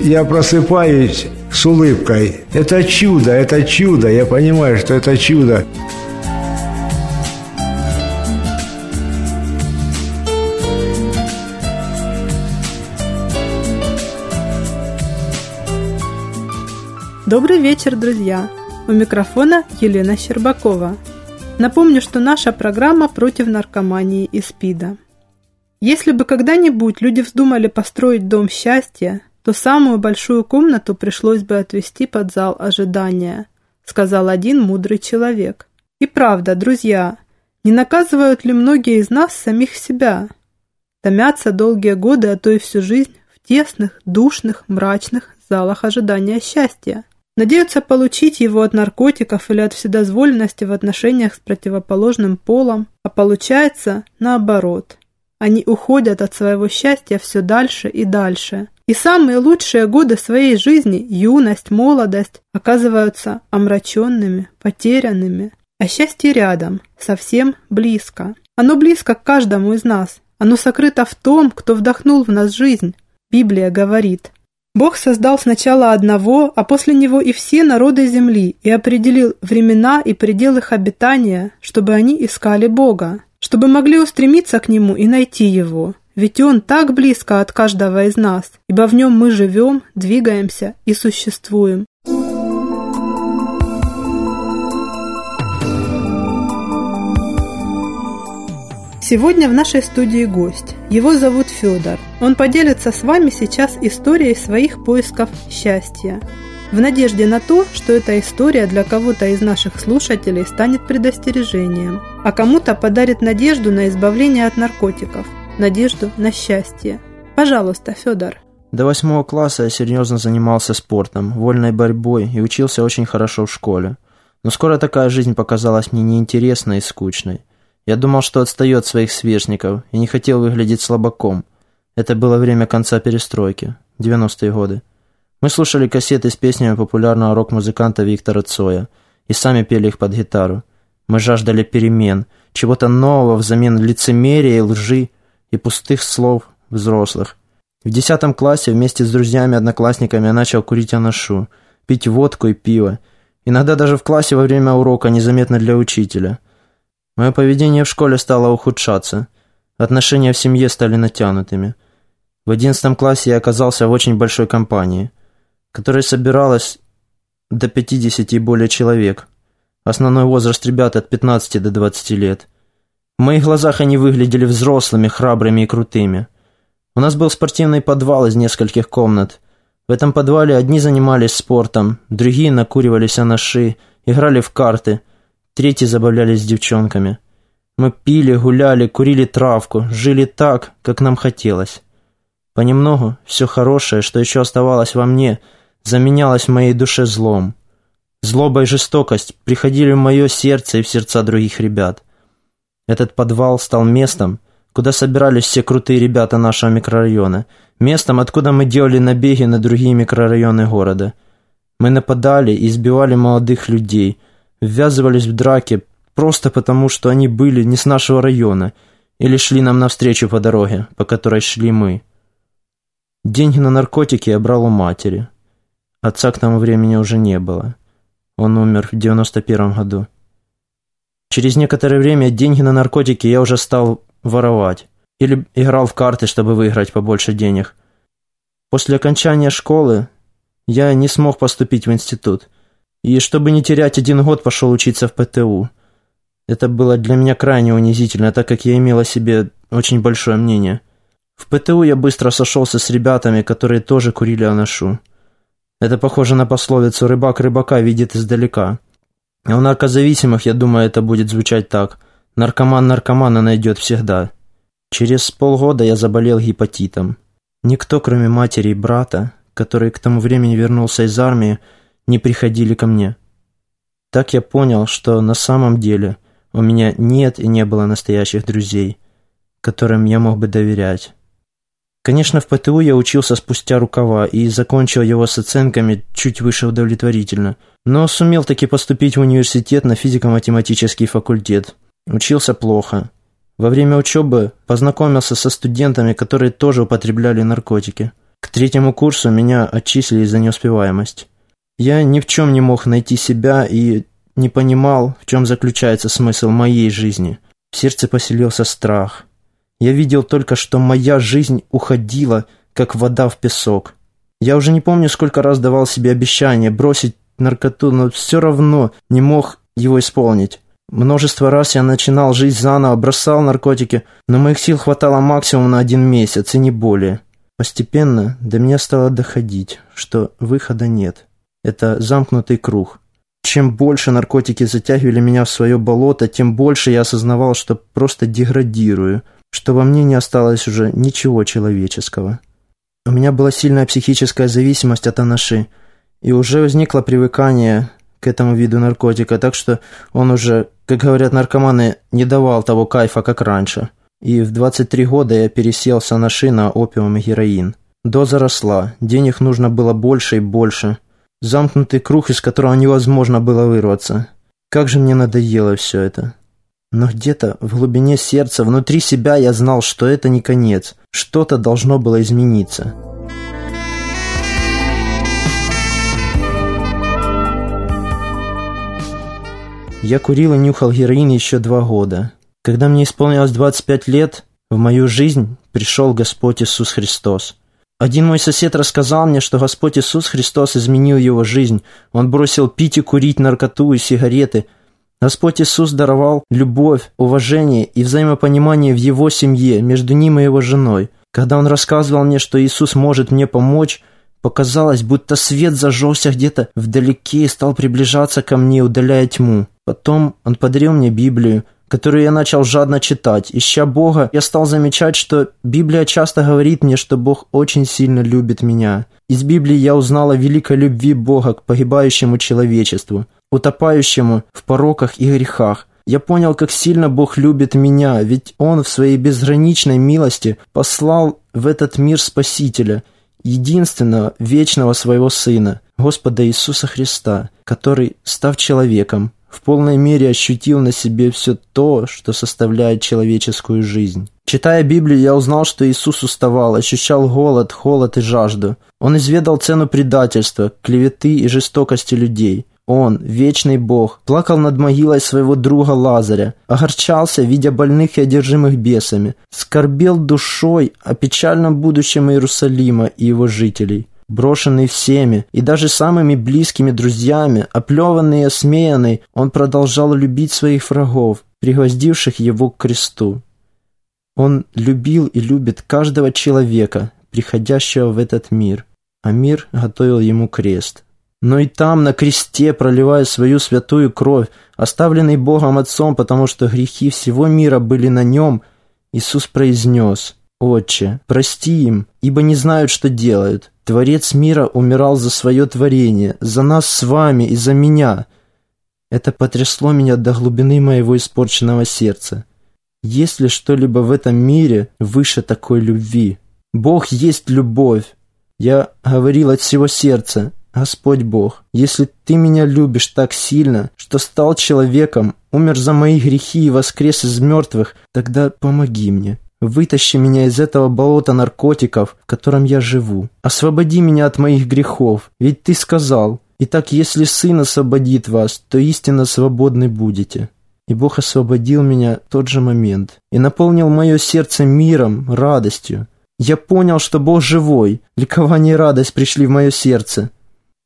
Я просыпаюсь с улыбкой. Это чудо, это чудо. Я понимаю, что это чудо. Добрый вечер, друзья! У микрофона Елена Щербакова. Напомню, что наша программа против наркомании и СПИДа. Если бы когда-нибудь люди вздумали построить дом счастья, то самую большую комнату пришлось бы отвести под зал ожидания, сказал один мудрый человек. И правда, друзья, не наказывают ли многие из нас самих себя? Томятся долгие годы, а то и всю жизнь в тесных, душных, мрачных залах ожидания счастья. Надеются получить его от наркотиков или от вседозволенности в отношениях с противоположным полом, а получается наоборот. Они уходят от своего счастья все дальше и дальше. И самые лучшие годы своей жизни, юность, молодость, оказываются омраченными, потерянными. А счастье рядом, совсем близко. Оно близко к каждому из нас. Оно сокрыто в том, кто вдохнул в нас жизнь. Библия говорит, Бог создал сначала одного, а после него и все народы земли, и определил времена и предел их обитания, чтобы они искали Бога, чтобы могли устремиться к Нему и найти Его. Ведь Он так близко от каждого из нас, ибо в Нем мы живем, двигаемся и существуем. Сегодня в нашей студии гость. Его зовут Федор. Он поделится с вами сейчас историей своих поисков счастья. В надежде на то, что эта история для кого-то из наших слушателей станет предостережением, а кому-то подарит надежду на избавление от наркотиков, надежду на счастье. Пожалуйста, Федор. До восьмого класса я серьезно занимался спортом, вольной борьбой и учился очень хорошо в школе. Но скоро такая жизнь показалась мне неинтересной и скучной. Я думал, что отстаю от своих сверстников и не хотел выглядеть слабаком. Это было время конца перестройки, 90-е годы. Мы слушали кассеты с песнями популярного рок-музыканта Виктора Цоя и сами пели их под гитару. Мы жаждали перемен, чего-то нового взамен лицемерия и лжи и пустых слов взрослых. В десятом классе вместе с друзьями-одноклассниками я начал курить анашу, пить водку и пиво. Иногда даже в классе во время урока, незаметно для учителя – Мое поведение в школе стало ухудшаться. Отношения в семье стали натянутыми. В одиннадцатом классе я оказался в очень большой компании, которая собиралась до 50 и более человек. Основной возраст ребят от 15 до 20 лет. В моих глазах они выглядели взрослыми, храбрыми и крутыми. У нас был спортивный подвал из нескольких комнат. В этом подвале одни занимались спортом, другие накуривались анаши, играли в карты – Третьи забавлялись с девчонками. Мы пили, гуляли, курили травку, жили так, как нам хотелось. Понемногу все хорошее, что еще оставалось во мне, заменялось в моей душе злом. Злоба и жестокость приходили в мое сердце и в сердца других ребят. Этот подвал стал местом, куда собирались все крутые ребята нашего микрорайона, местом, откуда мы делали набеги на другие микрорайоны города. Мы нападали и избивали молодых людей – ввязывались в драки просто потому, что они были не с нашего района или шли нам навстречу по дороге, по которой шли мы. Деньги на наркотики я брал у матери. Отца к тому времени уже не было. Он умер в 91 году. Через некоторое время деньги на наркотики я уже стал воровать. Или играл в карты, чтобы выиграть побольше денег. После окончания школы я не смог поступить в институт. И чтобы не терять один год, пошел учиться в ПТУ. Это было для меня крайне унизительно, так как я имел о себе очень большое мнение. В ПТУ я быстро сошелся с ребятами, которые тоже курили аношу. Это похоже на пословицу «рыбак рыбака видит издалека». А у наркозависимых, я думаю, это будет звучать так. Наркоман наркомана найдет всегда. Через полгода я заболел гепатитом. Никто, кроме матери и брата, который к тому времени вернулся из армии, не приходили ко мне. Так я понял, что на самом деле у меня нет и не было настоящих друзей, которым я мог бы доверять. Конечно, в ПТУ я учился спустя рукава и закончил его с оценками чуть выше удовлетворительно, но сумел таки поступить в университет на физико-математический факультет. Учился плохо. Во время учебы познакомился со студентами, которые тоже употребляли наркотики. К третьему курсу меня отчислили за неуспеваемость. Я ни в чем не мог найти себя и не понимал, в чем заключается смысл моей жизни. В сердце поселился страх. Я видел только, что моя жизнь уходила, как вода в песок. Я уже не помню, сколько раз давал себе обещание бросить наркоту, но все равно не мог его исполнить. Множество раз я начинал жить заново, бросал наркотики, но моих сил хватало максимум на один месяц, и не более. Постепенно до меня стало доходить, что выхода нет. Это замкнутый круг. Чем больше наркотики затягивали меня в свое болото, тем больше я осознавал, что просто деградирую – что во мне не осталось уже ничего человеческого. У меня была сильная психическая зависимость от анаши, и уже возникло привыкание к этому виду наркотика, так что он уже, как говорят наркоманы, не давал того кайфа, как раньше. И в 23 года я пересел с анаши на опиум и героин. Доза росла, денег нужно было больше и больше. Замкнутый круг, из которого невозможно было вырваться. Как же мне надоело все это. Но где-то в глубине сердца, внутри себя я знал, что это не конец. Что-то должно было измениться. Я курил и нюхал героин еще два года. Когда мне исполнилось 25 лет, в мою жизнь пришел Господь Иисус Христос. Один мой сосед рассказал мне, что Господь Иисус Христос изменил его жизнь. Он бросил пить и курить наркоту и сигареты – Господь Иисус даровал любовь, уважение и взаимопонимание в Его семье, между ним и Его женой. Когда Он рассказывал мне, что Иисус может мне помочь, показалось, будто свет зажегся где-то вдалеке и стал приближаться ко мне, удаляя тьму. Потом Он подарил мне Библию, которую я начал жадно читать. Ища Бога, я стал замечать, что Библия часто говорит мне, что Бог очень сильно любит меня. Из Библии я узнал о великой любви Бога к погибающему человечеству – утопающему в пороках и грехах. Я понял, как сильно Бог любит меня, ведь Он в своей безграничной милости послал в этот мир Спасителя, единственного вечного своего Сына, Господа Иисуса Христа, который, став человеком, в полной мере ощутил на себе все то, что составляет человеческую жизнь. Читая Библию, я узнал, что Иисус уставал, ощущал голод, холод и жажду. Он изведал цену предательства, клеветы и жестокости людей. Он, вечный Бог, плакал над могилой своего друга Лазаря, огорчался, видя больных и одержимых бесами, скорбел душой о печальном будущем Иерусалима и его жителей. Брошенный всеми и даже самыми близкими друзьями, оплеванный и осмеянный, он продолжал любить своих врагов, пригвоздивших его к кресту. Он любил и любит каждого человека, приходящего в этот мир, а мир готовил ему крест – но и там, на кресте, проливая свою святую кровь, оставленный Богом Отцом, потому что грехи всего мира были на нем, Иисус произнес, «Отче, прости им, ибо не знают, что делают. Творец мира умирал за свое творение, за нас с вами и за меня». Это потрясло меня до глубины моего испорченного сердца. Есть ли что-либо в этом мире выше такой любви? Бог есть любовь. Я говорил от всего сердца, Господь Бог, если Ты меня любишь так сильно, что стал человеком, умер за мои грехи и воскрес из мертвых, тогда помоги мне. Вытащи меня из этого болота наркотиков, в котором я живу. Освободи меня от моих грехов, ведь Ты сказал, «Итак, если Сын освободит вас, то истинно свободны будете». И Бог освободил меня в тот же момент и наполнил мое сердце миром, радостью. Я понял, что Бог живой, ликование и радость пришли в мое сердце.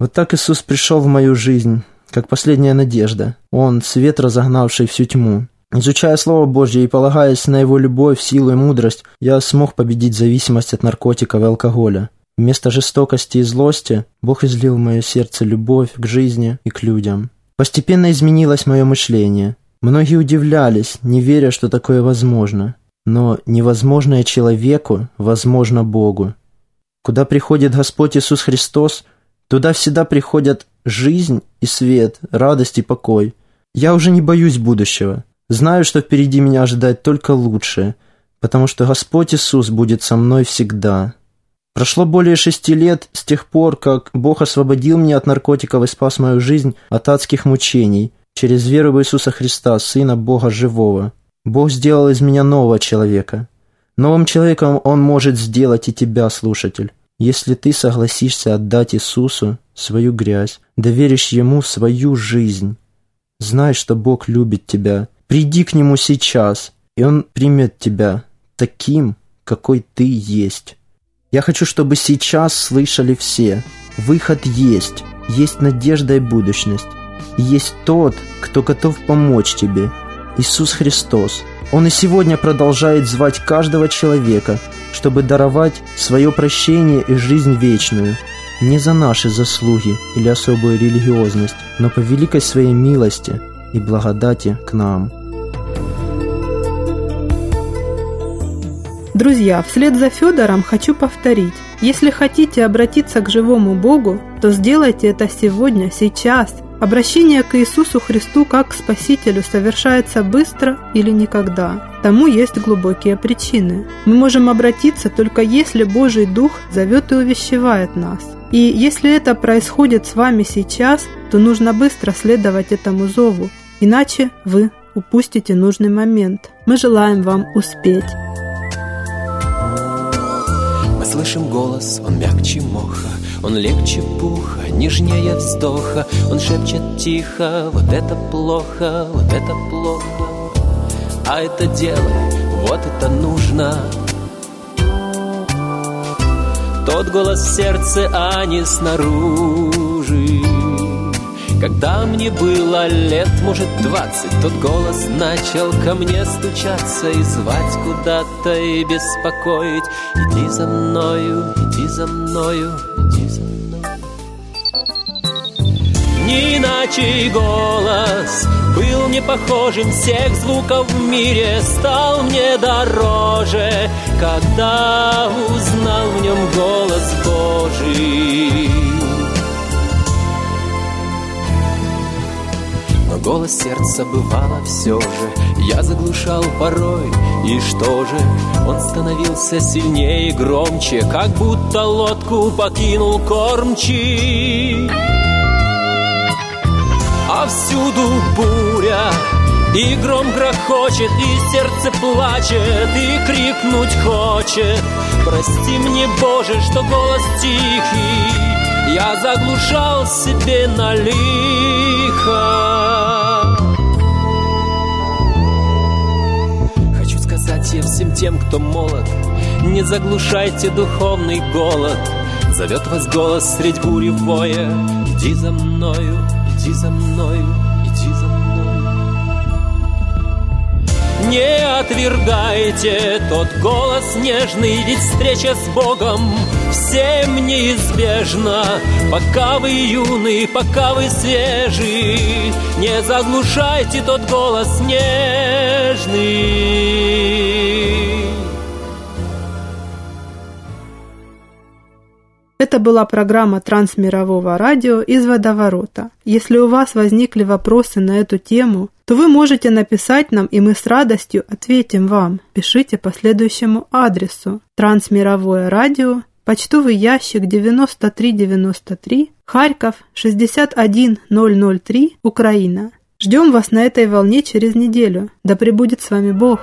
Вот так Иисус пришел в мою жизнь, как последняя надежда. Он – свет, разогнавший всю тьму. Изучая Слово Божье и полагаясь на Его любовь, силу и мудрость, я смог победить зависимость от наркотиков и алкоголя. Вместо жестокости и злости Бог излил в мое сердце любовь к жизни и к людям. Постепенно изменилось мое мышление. Многие удивлялись, не веря, что такое возможно. Но невозможное человеку возможно Богу. Куда приходит Господь Иисус Христос, туда всегда приходят жизнь и свет, радость и покой. Я уже не боюсь будущего. Знаю, что впереди меня ожидает только лучшее, потому что Господь Иисус будет со мной всегда. Прошло более шести лет с тех пор, как Бог освободил меня от наркотиков и спас мою жизнь от адских мучений через веру в Иисуса Христа, Сына Бога Живого. Бог сделал из меня нового человека. Новым человеком Он может сделать и тебя, слушатель, если ты согласишься отдать Иисусу свою грязь, доверишь Ему свою жизнь. Знай, что Бог любит тебя. Приди к Нему сейчас, и Он примет тебя таким, какой ты есть. Я хочу, чтобы сейчас слышали все. Выход есть. Есть надежда и будущность. Есть тот, кто готов помочь тебе. Иисус Христос. Он и сегодня продолжает звать каждого человека, чтобы даровать свое прощение и жизнь вечную. Не за наши заслуги или особую религиозность, но по великой своей милости и благодати к нам. Друзья, вслед за Федором хочу повторить. Если хотите обратиться к живому Богу, то сделайте это сегодня, сейчас. Обращение к Иисусу Христу как к Спасителю совершается быстро или никогда. Тому есть глубокие причины. Мы можем обратиться только если Божий Дух зовет и увещевает нас. И если это происходит с вами сейчас, то нужно быстро следовать этому зову, иначе вы упустите нужный момент. Мы желаем вам успеть слышим голос, он мягче моха, он легче пуха, нежнее вздоха, он шепчет тихо, вот это плохо, вот это плохо, а это делай, вот это нужно. Тот голос в сердце, а не снаружи. Когда мне было лет, может, двадцать, тот голос начал ко мне стучаться и звать куда-то и беспокоить. Иди за мною, иди за мною, иди за мною. Не иначе голос был мне похожим всех звуков в мире, стал мне дороже, когда узнал в нем голос Божий. Голос сердца бывало все же Я заглушал порой, и что же Он становился сильнее и громче Как будто лодку покинул кормчий А всюду буря и гром грохочет, и сердце плачет, и крикнуть хочет. Прости мне, Боже, что голос тихий я заглушал себе на лихо. Тем, кто молод, Не заглушайте духовный голод. Зовет вас голос средь бури воя, Иди за мною, иди за мною, иди за мною. Не отвергайте тот голос нежный, Ведь встреча с Богом всем неизбежна. Пока вы юны, пока вы свежи, Не заглушайте тот голос нежный. Это была программа Трансмирового радио из водоворота. Если у вас возникли вопросы на эту тему, то вы можете написать нам, и мы с радостью ответим вам. Пишите по следующему адресу. Трансмировое радио, почтовый ящик 9393, Харьков 61003, Украина. Ждем вас на этой волне через неделю. Да пребудет с вами Бог!